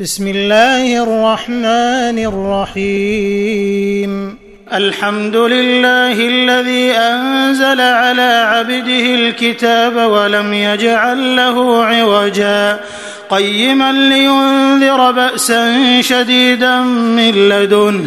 بسم الله الرحمن الرحيم الحمد لله الذي انزل على عبده الكتاب ولم يجعل له عوجا قيما لينذر باسا شديدا من لدنه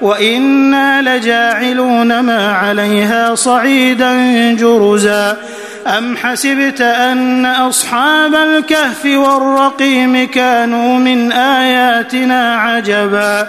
وأنا لجاعلون ما عليها صعيدا جرزا ام حسبت ان اصحاب الكهف والرقيم كانوا من اياتنا عجبا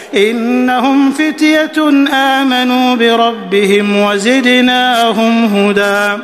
إنهم فتية آمنوا بربهم وزدناهم هدى.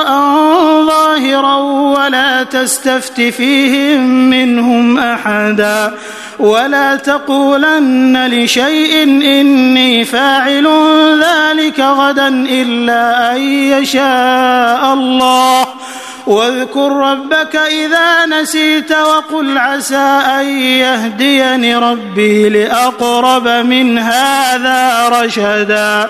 تستفت فيهم منهم أحدا ولا تقولن لشيء إني فاعل ذلك غدا إلا أن يشاء الله. واذكر ربك إذا نسيت وقل عسى أن يهديني ربي لأقرب من هذا رشدا.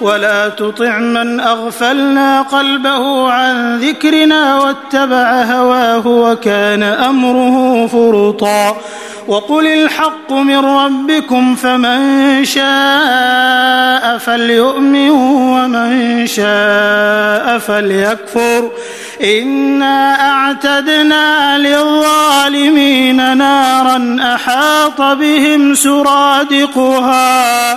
ولا تطع من أغفلنا قلبه عن ذكرنا واتبع هواه وكان أمره فرطا وقل الحق من ربكم فمن شاء فليؤمن ومن شاء فليكفر إنا أعتدنا للظالمين نارا أحاط بهم سرادقها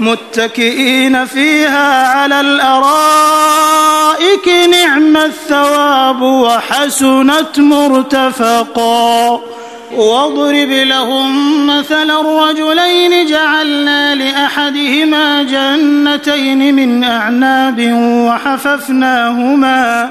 متكئين فيها على الأرائك نعم الثواب وحسنت مرتفقا. واضرب لهم مثلا رجلين جعلنا لأحدهما جنتين من أعناب وحففناهما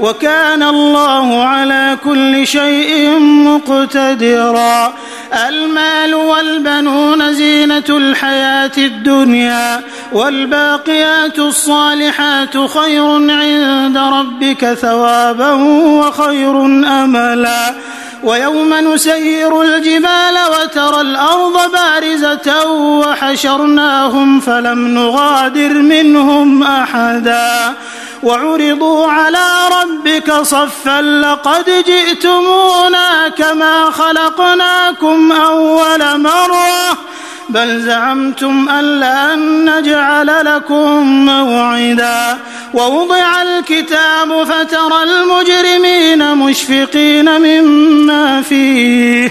وكان الله على كل شيء مقتدرا. المال والبنون زينة الحياة الدنيا والباقيات الصالحات خير عند ربك ثوابا وخير أملا. ويوم نسير الجبال وترى الأرض بارزة وحشرناهم فلم نغادر منهم أحدا. وعرضوا على ربك صفا لقد جئتمونا كما خلقناكم أول مرة بل زعمتم ألا نجعل لكم موعدا ووضع الكتاب فترى المجرمين مشفقين مما فيه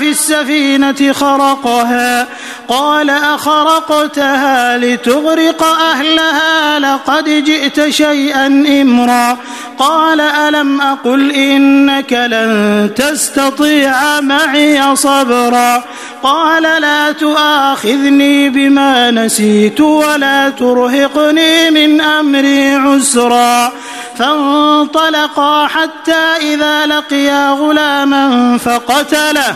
في السفينة خرقها قال أخرقتها لتغرق أهلها لقد جئت شيئا إمرا. قال ألم أقل إنك لن تستطيع معي صبرا؟ قال لا تؤاخذني بما نسيت ولا ترهقني من أمري عسرا. فانطلقا حتى إذا لقيا غلاما فقتله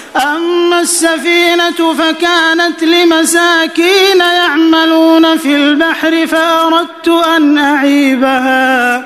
أما السفينة فكانت لمساكين يعملون في البحر فأردت أن أعيبها.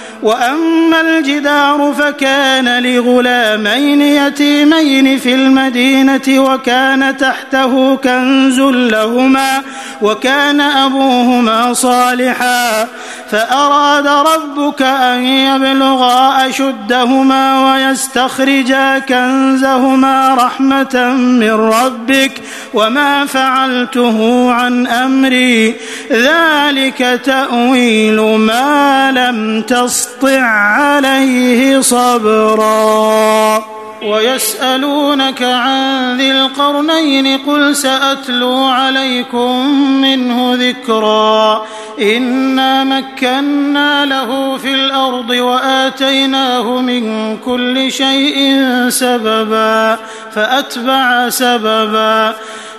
وأما الجدار فكان لغلامين يتيمين في المدينة وكان تحته كنز لهما وكان أبوهما صالحا. فأراد ربك أن يبلغا أشدهما ويستخرجا كنزهما رحمة من ربك وما فعلته عن أمري. ذلك تأويل ما لم تستطع فاستطع عليه صبرا. ويسألونك عن ذي القرنين قل سأتلو عليكم منه ذكرا. إنا مكنا له في الأرض وآتيناه من كل شيء سببا فأتبع سببا.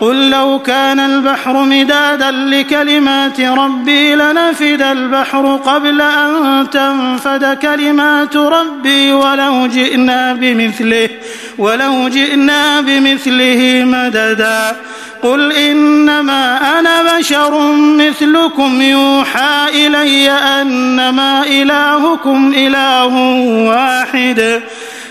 قل لو كان البحر مدادا لكلمات ربي لنفد البحر قبل أن تنفد كلمات ربي ولو جئنا بمثله ولو جئنا بمثله مددا. قل إنما أنا بشر مثلكم يوحى إلي أنما إلهكم إله واحد.